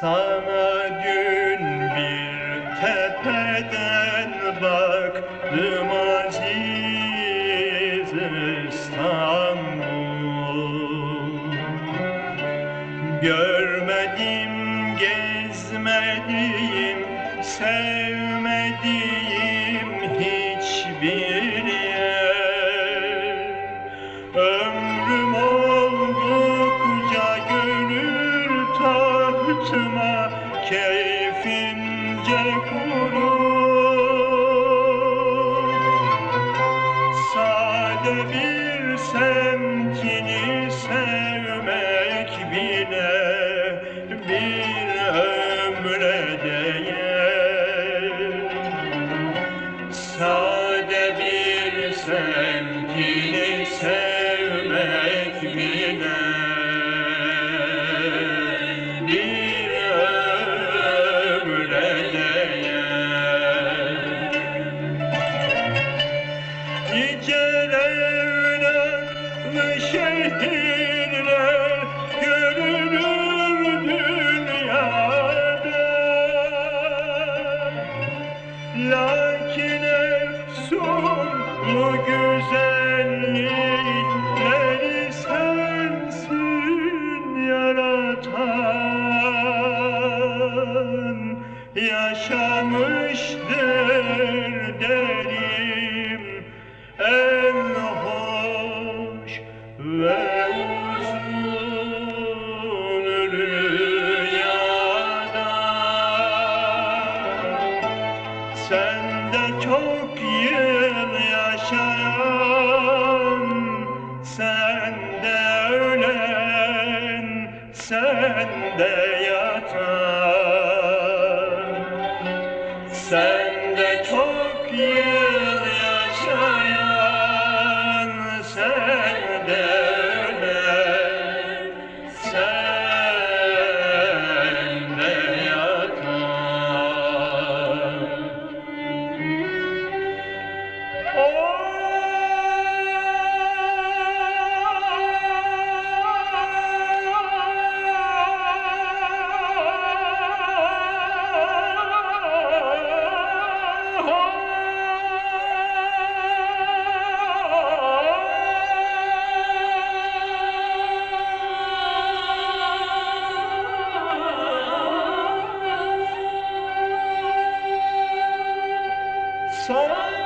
Sana dün bir tepeden baktım aziz İstanbul. Görmedim, gezmediğim, sevmediğim hiçbir yer. Ömrüm tahtıma keyfince kurur Sade bir semtini Lakin efsunlu güzellikleri sensin yaratan. Yaşamıştır derim Sen de çok yıl yaşayan Sen de ölen Sen de yatan. Sen de çok yıl Sana